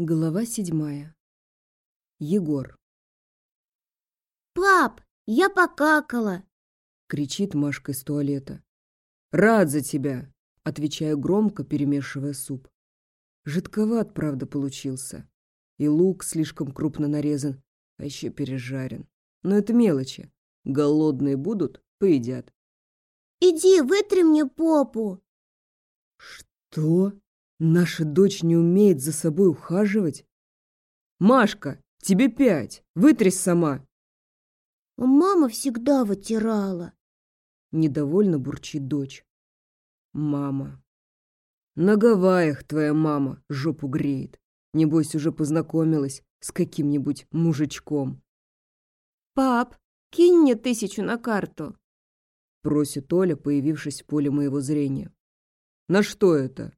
Глава седьмая. Егор. «Пап, я покакала!» — кричит Машка из туалета. «Рад за тебя!» — отвечаю громко, перемешивая суп. Жидковат, правда, получился. И лук слишком крупно нарезан, а еще пережарен. Но это мелочи. Голодные будут — поедят. «Иди, вытри мне попу!» «Что?» Наша дочь не умеет за собой ухаживать? Машка, тебе пять. Вытрись сама. Мама всегда вытирала. Недовольно бурчит дочь. Мама. На Гавайях твоя мама жопу греет. Небось, уже познакомилась с каким-нибудь мужичком. «Пап, кинь мне тысячу на карту», — просит Оля, появившись в поле моего зрения. «На что это?»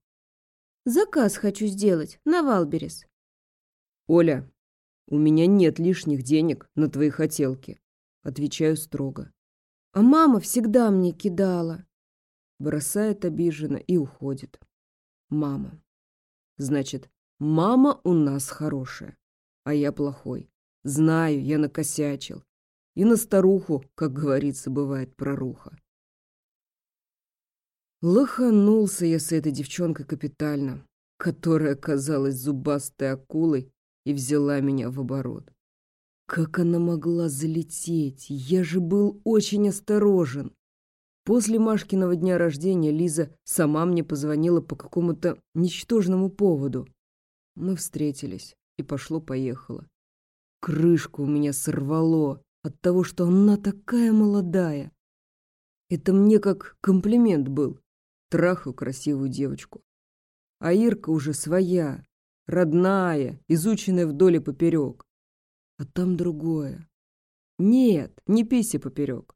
Заказ хочу сделать на Wildberries. Оля, у меня нет лишних денег на твои хотелки. Отвечаю строго. А мама всегда мне кидала. Бросает обиженно и уходит. Мама. Значит, мама у нас хорошая, а я плохой. Знаю, я накосячил. И на старуху, как говорится, бывает проруха. Лоханулся я с этой девчонкой капитально, которая казалась зубастой акулой и взяла меня в оборот. Как она могла залететь? Я же был очень осторожен. После Машкиного дня рождения Лиза сама мне позвонила по какому-то ничтожному поводу. Мы встретились, и пошло-поехало. Крышку у меня сорвало от того, что она такая молодая. Это мне как комплимент был трахаю красивую девочку. А Ирка уже своя, родная, изученная вдоль и поперек. А там другое. Нет, не писи поперек.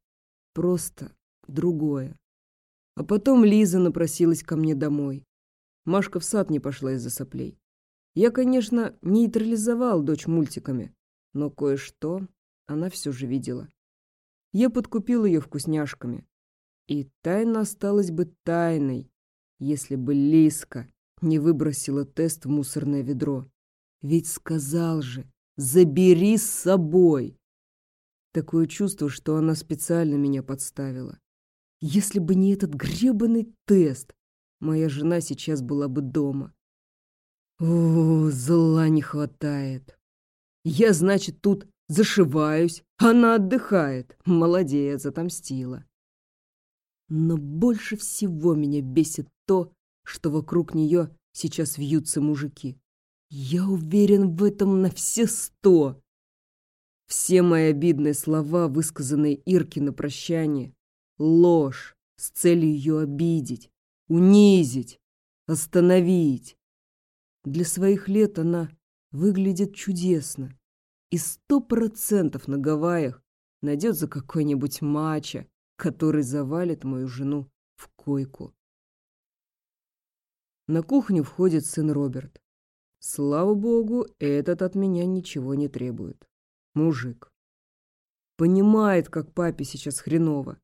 Просто другое. А потом Лиза напросилась ко мне домой. Машка в сад не пошла из-за соплей. Я, конечно, нейтрализовал дочь мультиками, но кое-что она все же видела. Я подкупил ее вкусняшками, и тайна осталась бы тайной, если бы Лиска не выбросила тест в мусорное ведро. Ведь сказал же, забери с собой. Такое чувство, что она специально меня подставила. Если бы не этот гребаный тест, моя жена сейчас была бы дома. О, зла не хватает. Я, значит, тут зашиваюсь, она отдыхает. Молодец, отомстила. Но больше всего меня бесит то, что вокруг нее сейчас вьются мужики. Я уверен в этом на все сто. Все мои обидные слова, высказанные Ирке на прощание, ложь с целью ее обидеть, унизить, остановить. Для своих лет она выглядит чудесно и сто процентов на Гавайях найдет за какой-нибудь мачо который завалит мою жену в койку. На кухню входит сын Роберт. Слава богу, этот от меня ничего не требует. Мужик. Понимает, как папе сейчас хреново.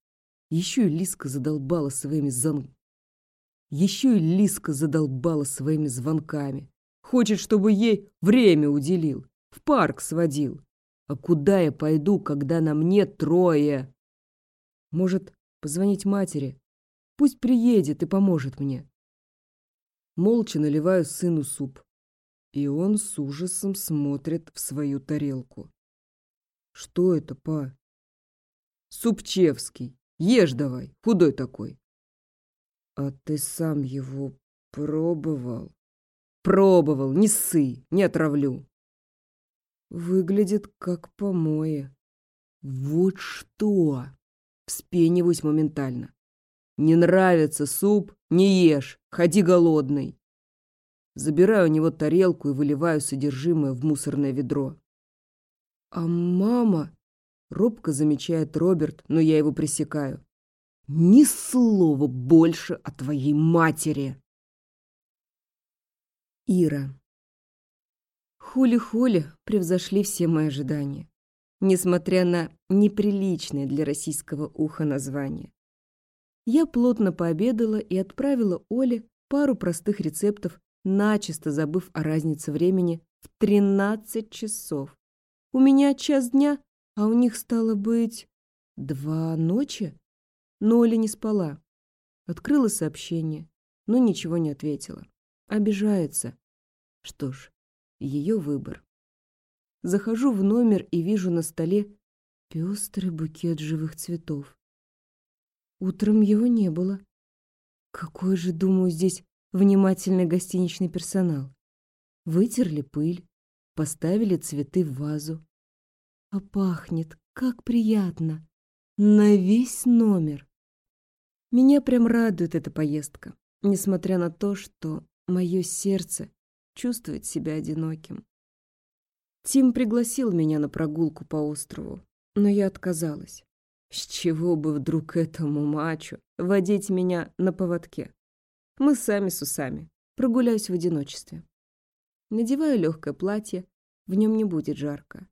Еще и Лиска задолбала своими зон... Еще и Лиска задолбала своими звонками. Хочет, чтобы ей время уделил, в парк сводил. А куда я пойду, когда на мне трое? Может, позвонить матери? Пусть приедет и поможет мне. Молча наливаю сыну суп. И он с ужасом смотрит в свою тарелку. Что это, па? Супчевский. Ешь давай, худой такой. А ты сам его пробовал? Пробовал, не ссы, не отравлю. Выглядит как помои. Вот что! Вспениваюсь моментально. Не нравится суп? Не ешь. Ходи голодный. Забираю у него тарелку и выливаю содержимое в мусорное ведро. А мама... Робко замечает Роберт, но я его пресекаю. Ни слова больше о твоей матери. Ира. Хули-хули превзошли все мои ожидания несмотря на неприличное для российского уха название. Я плотно пообедала и отправила Оле пару простых рецептов, начисто забыв о разнице времени в тринадцать часов. У меня час дня, а у них стало быть два ночи. Но Оля не спала. Открыла сообщение, но ничего не ответила. Обижается. Что ж, ее выбор. Захожу в номер и вижу на столе пестрый букет живых цветов. Утром его не было. Какой же, думаю, здесь внимательный гостиничный персонал. Вытерли пыль, поставили цветы в вазу. А пахнет, как приятно, на весь номер. Меня прям радует эта поездка, несмотря на то, что мое сердце чувствует себя одиноким. Тим пригласил меня на прогулку по острову, но я отказалась. С чего бы вдруг этому мачо водить меня на поводке? Мы сами с усами. Прогуляюсь в одиночестве. Надеваю легкое платье, в нем не будет жарко.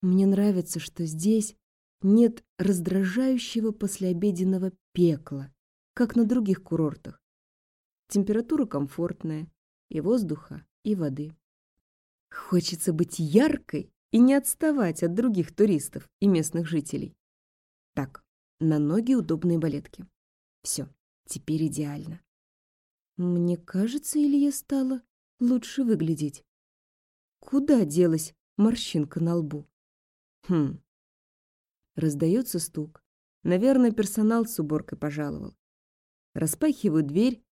Мне нравится, что здесь нет раздражающего послеобеденного пекла, как на других курортах. Температура комфортная, и воздуха, и воды. Хочется быть яркой и не отставать от других туристов и местных жителей. Так, на ноги удобные балетки. Все, теперь идеально. Мне кажется, или я стала лучше выглядеть? Куда делась морщинка на лбу? Хм. Раздается стук. Наверное, персонал с уборкой пожаловал. Распахиваю дверь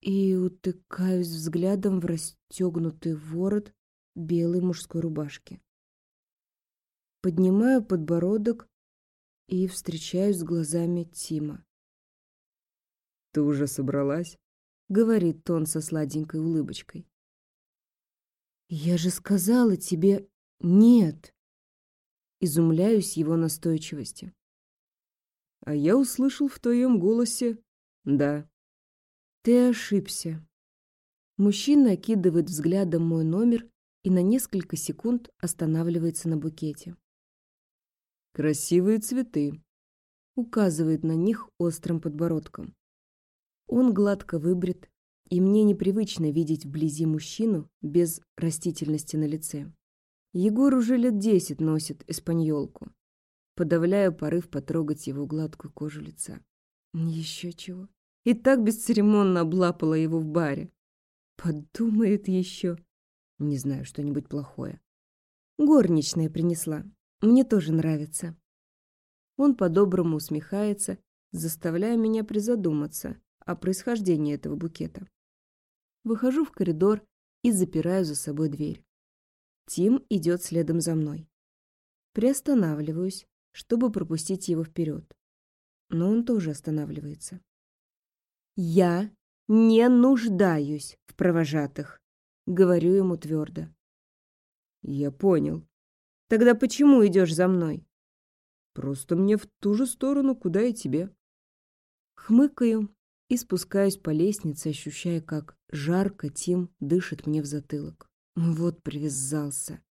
и утыкаюсь взглядом в расстегнутый ворот белой мужской рубашки. Поднимаю подбородок и встречаюсь с глазами Тима. «Ты уже собралась?» — говорит он со сладенькой улыбочкой. «Я же сказала тебе нет!» Изумляюсь его настойчивости. «А я услышал в твоем голосе «да». «Ты ошибся». Мужчина окидывает взглядом мой номер и на несколько секунд останавливается на букете. «Красивые цветы», — указывает на них острым подбородком. Он гладко выбрит, и мне непривычно видеть вблизи мужчину без растительности на лице. Егор уже лет десять носит эспаньолку. Подавляю порыв потрогать его гладкую кожу лица. Еще чего. И так бесцеремонно облапала его в баре. Подумает еще. Не знаю, что-нибудь плохое. Горничная принесла. Мне тоже нравится. Он по-доброму усмехается, заставляя меня призадуматься о происхождении этого букета. Выхожу в коридор и запираю за собой дверь. Тим идет следом за мной. Приостанавливаюсь, чтобы пропустить его вперед. Но он тоже останавливается. «Я не нуждаюсь в провожатых», — говорю ему твердо. «Я понял. Тогда почему идешь за мной?» «Просто мне в ту же сторону, куда и тебе». Хмыкаю и спускаюсь по лестнице, ощущая, как жарко Тим дышит мне в затылок. Вот привязался.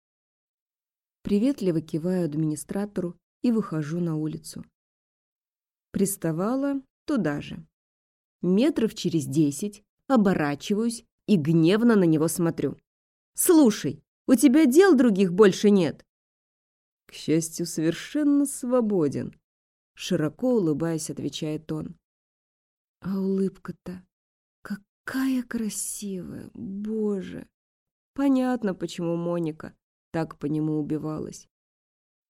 Приветливо киваю администратору и выхожу на улицу. Приставала туда же. Метров через десять оборачиваюсь и гневно на него смотрю. «Слушай, у тебя дел других больше нет?» К счастью, совершенно свободен. Широко улыбаясь, отвечает он. А улыбка-то какая красивая, боже! Понятно, почему Моника так по нему убивалась.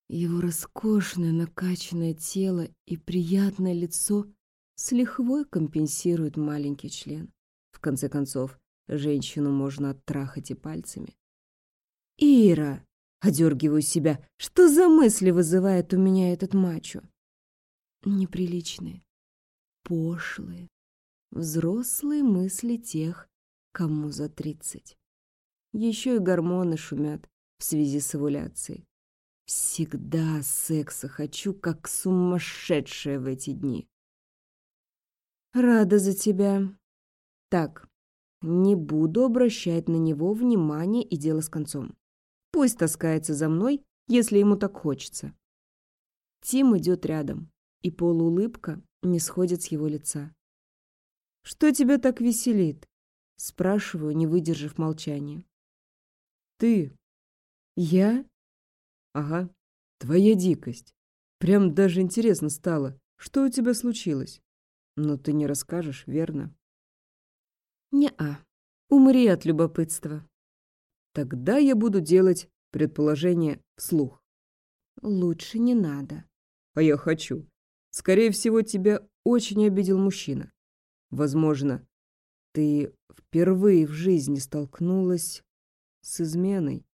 Его роскошное накачанное тело и приятное лицо с лихвой компенсируют маленький член. В конце концов, женщину можно оттрахать и пальцами. «Ира!» — одергиваю себя. «Что за мысли вызывает у меня этот мачо?» Неприличные, пошлые, взрослые мысли тех, кому за тридцать. Еще и гормоны шумят в связи с овуляцией. Всегда секса хочу, как сумасшедшая в эти дни. Рада за тебя. Так, не буду обращать на него внимания и дело с концом. Пусть таскается за мной, если ему так хочется. Тим идет рядом, и полуулыбка не сходит с его лица. «Что тебя так веселит?» — спрашиваю, не выдержав молчания. ты. Я? Ага, твоя дикость. Прям даже интересно стало, что у тебя случилось. Но ты не расскажешь, верно? Не-а. Умри от любопытства. Тогда я буду делать предположение вслух. Лучше не надо. А я хочу. Скорее всего, тебя очень обидел мужчина. Возможно, ты впервые в жизни столкнулась с изменой.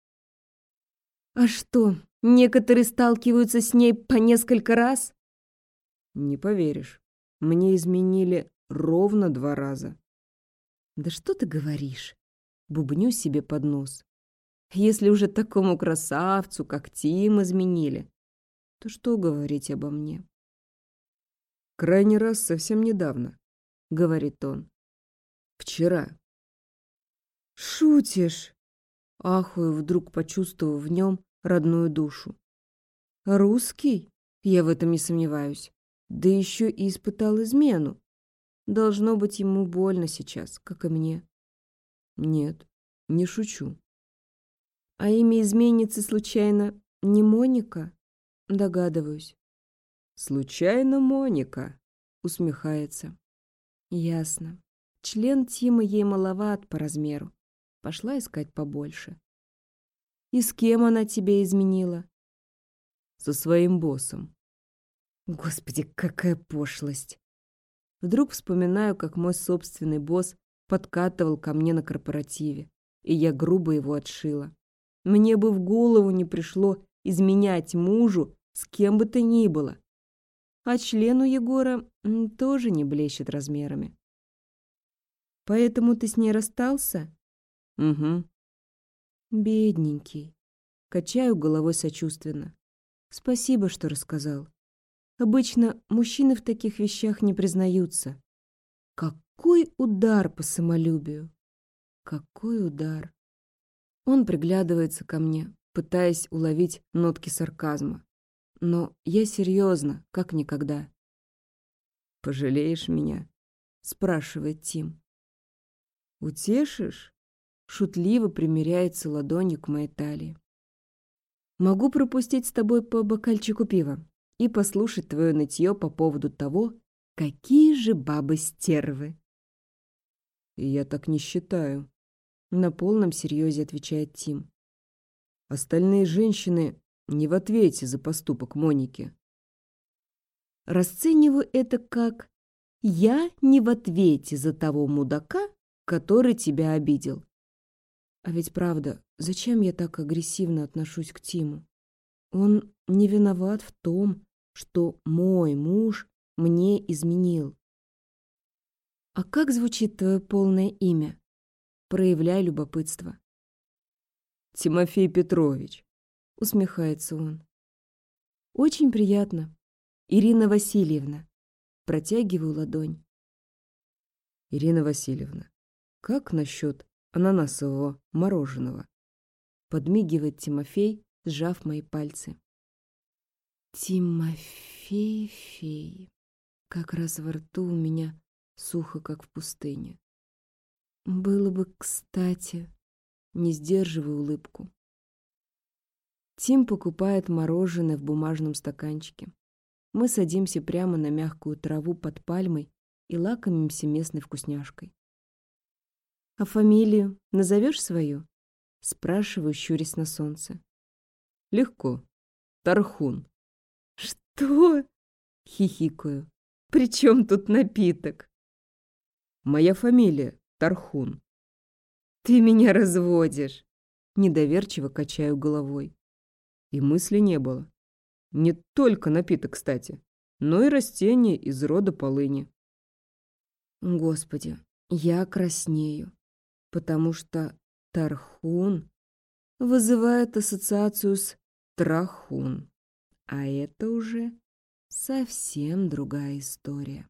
А что, некоторые сталкиваются с ней по несколько раз? Не поверишь, мне изменили ровно два раза. Да что ты говоришь? Бубню себе под нос. Если уже такому красавцу, как Тим, изменили, то что говорить обо мне? Крайний раз совсем недавно, говорит он. Вчера. Шутишь? Ахую, вдруг почувствовав в нем родную душу. Русский? Я в этом не сомневаюсь. Да еще и испытал измену. Должно быть ему больно сейчас, как и мне. Нет, не шучу. А имя изменницы случайно не Моника? Догадываюсь. Случайно Моника, усмехается. Ясно. Член Тима ей маловат по размеру. Пошла искать побольше. И с кем она тебе изменила? Со своим боссом. Господи, какая пошлость. Вдруг вспоминаю, как мой собственный босс подкатывал ко мне на корпоративе, и я грубо его отшила. Мне бы в голову не пришло изменять мужу с кем бы то ни было. А член у Егора тоже не блещет размерами. Поэтому ты с ней расстался? Угу. Бедненький. Качаю головой сочувственно. Спасибо, что рассказал. Обычно мужчины в таких вещах не признаются. Какой удар по самолюбию! Какой удар! Он приглядывается ко мне, пытаясь уловить нотки сарказма. Но я серьезно, как никогда. «Пожалеешь меня?» — спрашивает Тим. «Утешишь?» — шутливо примеряется ладонью к моей талии. «Могу пропустить с тобой по бокальчику пива и послушать твое нытье по поводу того, какие же бабы стервы». «Я так не считаю», на полном серьезе отвечает Тим. Остальные женщины не в ответе за поступок Моники. Расцениваю это как «я не в ответе за того мудака, который тебя обидел». А ведь правда, зачем я так агрессивно отношусь к Тиму? Он не виноват в том, что мой муж мне изменил. А как звучит твое полное имя? проявляя любопытство. «Тимофей Петрович», — усмехается он. «Очень приятно. Ирина Васильевна». Протягиваю ладонь. «Ирина Васильевна, как насчет ананасового мороженого?» Подмигивает Тимофей, сжав мои пальцы. Тимофей, фей. Как раз во рту у меня сухо, как в пустыне. Было бы кстати. Не сдерживаю улыбку. Тим покупает мороженое в бумажном стаканчике. Мы садимся прямо на мягкую траву под пальмой и лакомимся местной вкусняшкой. «А фамилию назовешь свою?» Спрашиваю, щурясь на солнце. «Легко. Тархун». «Что?» — хихикаю. «При чем тут напиток?» «Моя фамилия Тархун. Ты меня разводишь. Недоверчиво качаю головой. И мысли не было. Не только напиток, кстати, но и растение из рода полыни. Господи, я краснею, потому что Тархун вызывает ассоциацию с Трахун, а это уже совсем другая история.